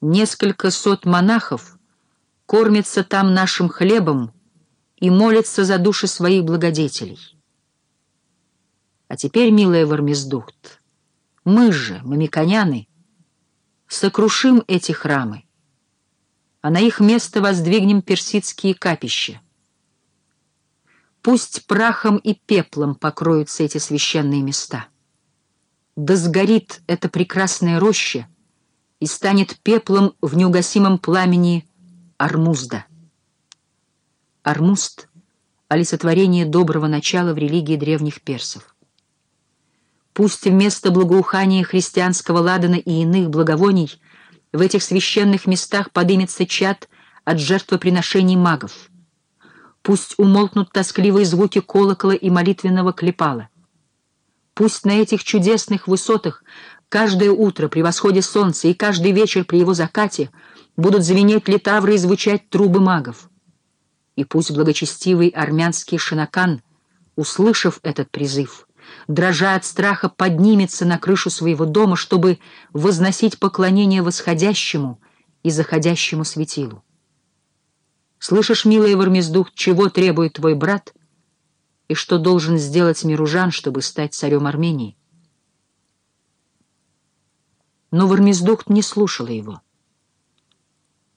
Несколько сот монахов кормятся там нашим хлебом и молятся за души своих благодетелей. А теперь, милая Вармездухт, мы же, мамиконяны, сокрушим эти храмы, а на их место воздвигнем персидские капища. Пусть прахом и пеплом покроются эти священные места. Да сгорит эта прекрасная роща и станет пеплом в неугасимом пламени Армузда. Армуст — олицетворение доброго начала в религии древних персов. Пусть вместо благоухания христианского ладана и иных благовоний в этих священных местах подымется чад от жертвоприношений магов. Пусть умолкнут тоскливые звуки колокола и молитвенного клепала. Пусть на этих чудесных высотах каждое утро при восходе солнца и каждый вечер при его закате будут звенеть литавры и звучать трубы магов. И пусть благочестивый армянский шинакан, услышав этот призыв, дрожа от страха, поднимется на крышу своего дома, чтобы возносить поклонение восходящему и заходящему светилу. Слышишь, милая Вармездух, чего требует твой брат и что должен сделать Миружан, чтобы стать царем Армении? Но Вармездухт не слушала его.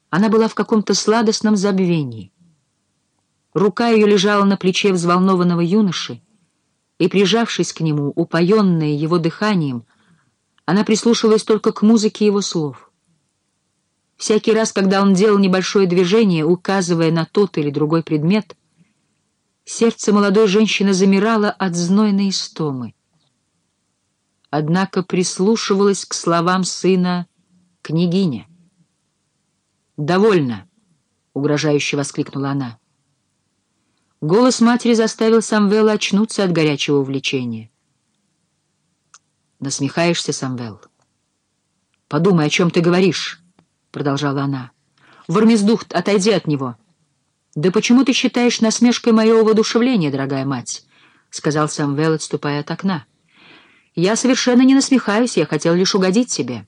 Она была в каком-то сладостном забвении. Рука ее лежала на плече взволнованного юноши, и, прижавшись к нему, упоенная его дыханием, она прислушивалась только к музыке его слов. Всякий раз, когда он делал небольшое движение, указывая на тот или другой предмет, сердце молодой женщины замирало от знойной истомы. Однако прислушивалась к словам сына княгиня. «Довольно!» — угрожающе воскликнула она. Голос матери заставил Самвела очнуться от горячего увлечения. «Насмехаешься, Самвел?» «Подумай, о чем ты говоришь», — продолжала она. «Вармездухт, отойди от него». «Да почему ты считаешь насмешкой мое воодушевление, дорогая мать?» — сказал Самвел, отступая от окна. «Я совершенно не насмехаюсь, я хотел лишь угодить тебе».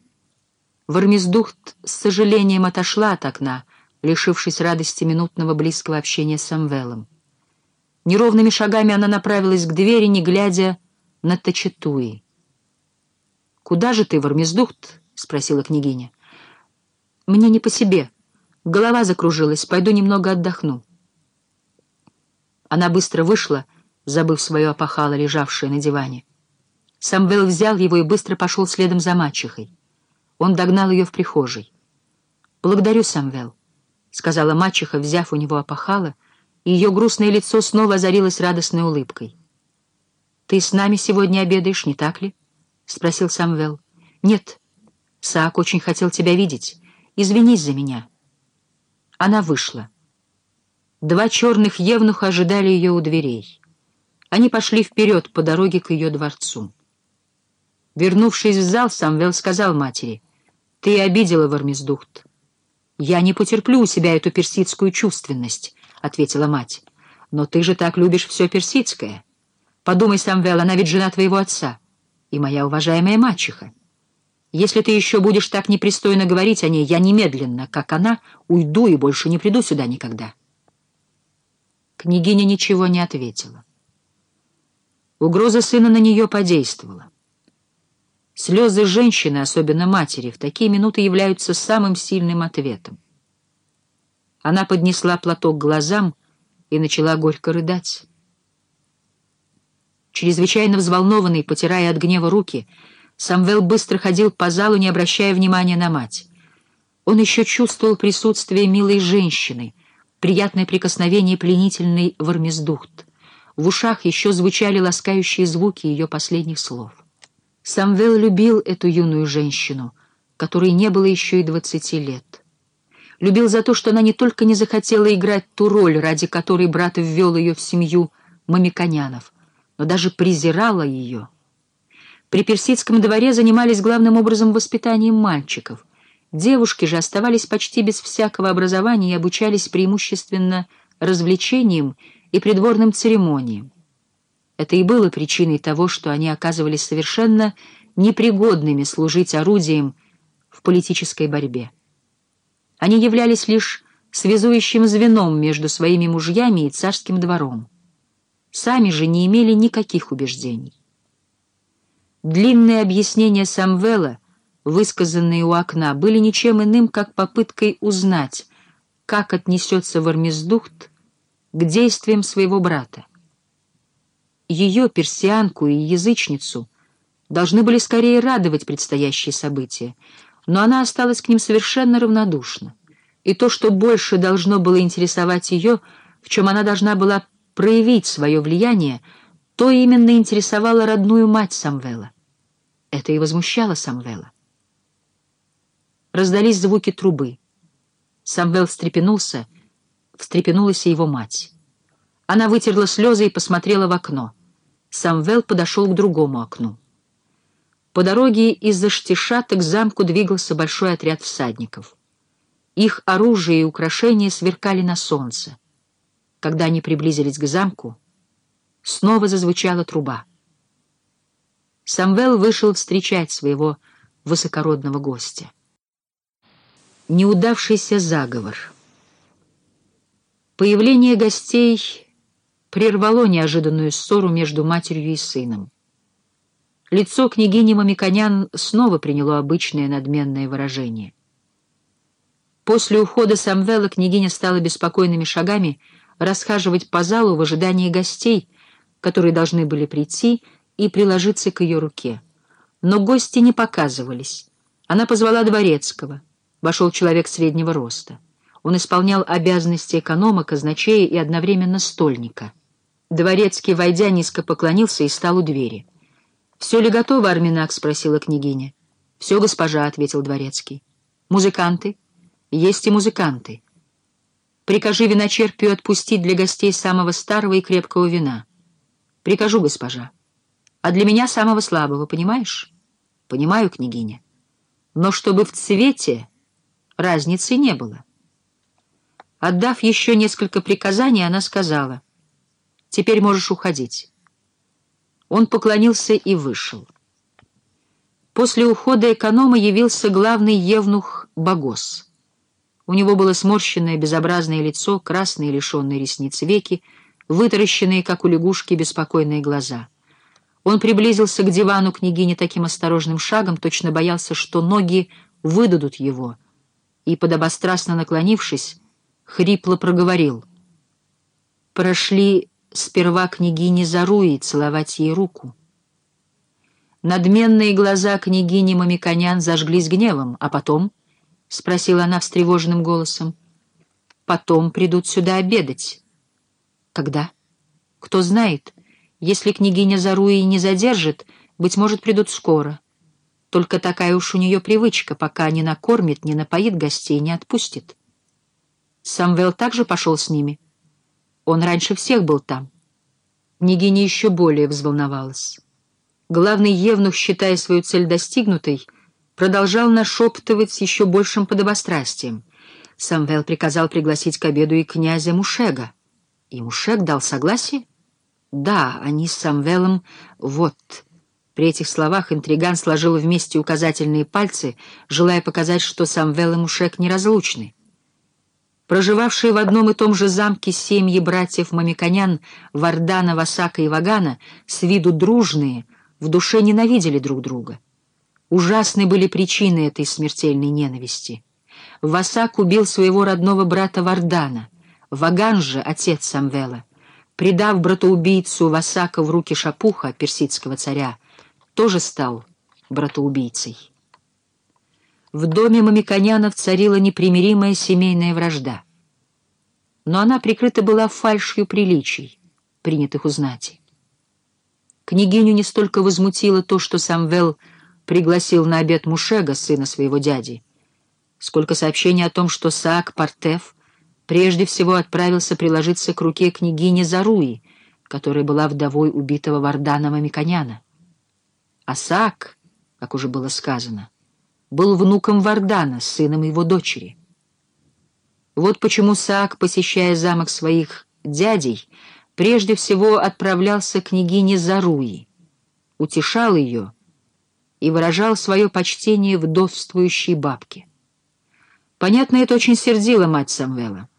Вармездухт с сожалением отошла от окна, лишившись радости минутного близкого общения с Самвелом. Неровными шагами она направилась к двери, не глядя на Тачетуи. «Куда же ты, Вармездухт?» — спросила княгиня. «Мне не по себе. Голова закружилась. Пойду немного отдохну». Она быстро вышла, забыв свое опахало, лежавшее на диване. Самвел взял его и быстро пошел следом за мачехой. Он догнал ее в прихожей. «Благодарю, Самвел», — сказала мачеха, взяв у него опахало, и ее грустное лицо снова озарилось радостной улыбкой. «Ты с нами сегодня обедаешь, не так ли?» — спросил Самвел. «Нет, Саак очень хотел тебя видеть. Извинись за меня». Она вышла. Два черных евнуха ожидали ее у дверей. Они пошли вперед по дороге к ее дворцу. Вернувшись в зал, Самвел сказал матери, «Ты обидела Вармездухт. Я не потерплю у себя эту персидскую чувственность» ответила мать. «Но ты же так любишь все персидское. Подумай, Самвел, она ведь жена твоего отца и моя уважаемая мачеха. Если ты еще будешь так непристойно говорить о ней, я немедленно, как она, уйду и больше не приду сюда никогда». Княгиня ничего не ответила. Угроза сына на нее подействовала. Слезы женщины, особенно матери, в такие минуты являются самым сильным ответом. Она поднесла платок к глазам и начала горько рыдать. Чрезвычайно взволнованный, потирая от гнева руки, Самвел быстро ходил по залу, не обращая внимания на мать. Он еще чувствовал присутствие милой женщины, приятное прикосновение пленительной вармездухт. В ушах еще звучали ласкающие звуки ее последних слов. Самвел любил эту юную женщину, которой не было еще и двадцати лет. Любил за то, что она не только не захотела играть ту роль, ради которой брат ввел ее в семью мамиконянов, но даже презирала ее. При персидском дворе занимались главным образом воспитанием мальчиков. Девушки же оставались почти без всякого образования и обучались преимущественно развлечениям и придворным церемониям. Это и было причиной того, что они оказывались совершенно непригодными служить орудием в политической борьбе. Они являлись лишь связующим звеном между своими мужьями и царским двором. Сами же не имели никаких убеждений. Длинные объяснения Самвела, высказанные у окна, были ничем иным, как попыткой узнать, как отнесется Вармездухт к действиям своего брата. Ее, персианку и язычницу, должны были скорее радовать предстоящие события, но она осталась к ним совершенно равнодушна. И то, что больше должно было интересовать ее, в чем она должна была проявить свое влияние, то именно интересовало родную мать Самвела. Это и возмущало Самвела. Раздались звуки трубы. Самвел встрепенулся, встрепенулась и его мать. Она вытерла слезы и посмотрела в окно. Самвел подошел к другому окну. По дороге из-за штиша к замку двигался большой отряд всадников. Их оружие и украшения сверкали на солнце. Когда они приблизились к замку, снова зазвучала труба. Самвел вышел встречать своего высокородного гостя. Неудавшийся заговор. Появление гостей прервало неожиданную ссору между матерью и сыном. Лицо княгини Мамиконян снова приняло обычное надменное выражение. После ухода Самвела княгиня стала беспокойными шагами расхаживать по залу в ожидании гостей, которые должны были прийти и приложиться к ее руке. Но гости не показывались. Она позвала дворецкого. Вошел человек среднего роста. Он исполнял обязанности эконома, казначея и одновременно стольника. Дворецкий, войдя, низко поклонился и стал у двери. «Все ли готово, Арминак?» — спросила княгиня. «Все, госпожа», — ответил дворецкий. «Музыканты?» «Есть и музыканты. Прикажи виночерпию отпустить для гостей самого старого и крепкого вина». «Прикажу, госпожа. А для меня самого слабого, понимаешь?» «Понимаю, княгиня. Но чтобы в цвете разницы не было». Отдав еще несколько приказаний, она сказала, «Теперь можешь уходить». Он поклонился и вышел. После ухода эконома явился главный евнух Богос. У него было сморщенное безобразное лицо, красные лишенные ресниц веки, вытаращенные, как у лягушки, беспокойные глаза. Он приблизился к дивану княгини таким осторожным шагом, точно боялся, что ноги выдадут его, и, подобострастно наклонившись, хрипло проговорил. Прошли сперва княгини Заруи целовать ей руку. Надменные глаза княгини Мамиконян зажглись гневом, а потом, — спросила она встревоженным голосом, — потом придут сюда обедать. Когда? Кто знает, если княгиня Заруи не задержит, быть может, придут скоро. Только такая уж у нее привычка, пока не накормит, не напоит гостей, не отпустит. Самвел также пошел с ними. Он раньше всех был там. Княгиня еще более взволновалась. Главный евнух, считая свою цель достигнутой, продолжал нашептывать с еще большим подобострастием. Самвел приказал пригласить к обеду и князя Мушега. И Мушег дал согласие? Да, они с Самвелом... Вот... При этих словах интриган сложил вместе указательные пальцы, желая показать, что Самвел и Мушек неразлучны. Проживавшие в одном и том же замке семьи братьев Мамиконян, Вардана, Васака и Вагана, с виду дружные, в душе ненавидели друг друга. Ужасны были причины этой смертельной ненависти. Васак убил своего родного брата Вардана, Ваган же, отец Самвела, предав братоубийцу Васака в руки Шапуха, персидского царя, тоже стал братоубийцей. В доме Мамиконянов царила непримиримая семейная вражда. Но она прикрыта была фальшью приличий, принятых у знати. Княгиню не столько возмутило то, что Самвел пригласил на обед Мушега, сына своего дяди, сколько сообщение о том, что Саак Партеф прежде всего отправился приложиться к руке княгини Заруи, которая была вдовой убитого Вардана Мамиконяна. А Саак, как уже было сказано, был внуком Вардана, сыном его дочери. Вот почему Саак, посещая замок своих дядей, прежде всего отправлялся к княгине Заруи, утешал ее и выражал свое почтение вдовствующей бабке. Понятно, это очень сердило мать Самвела.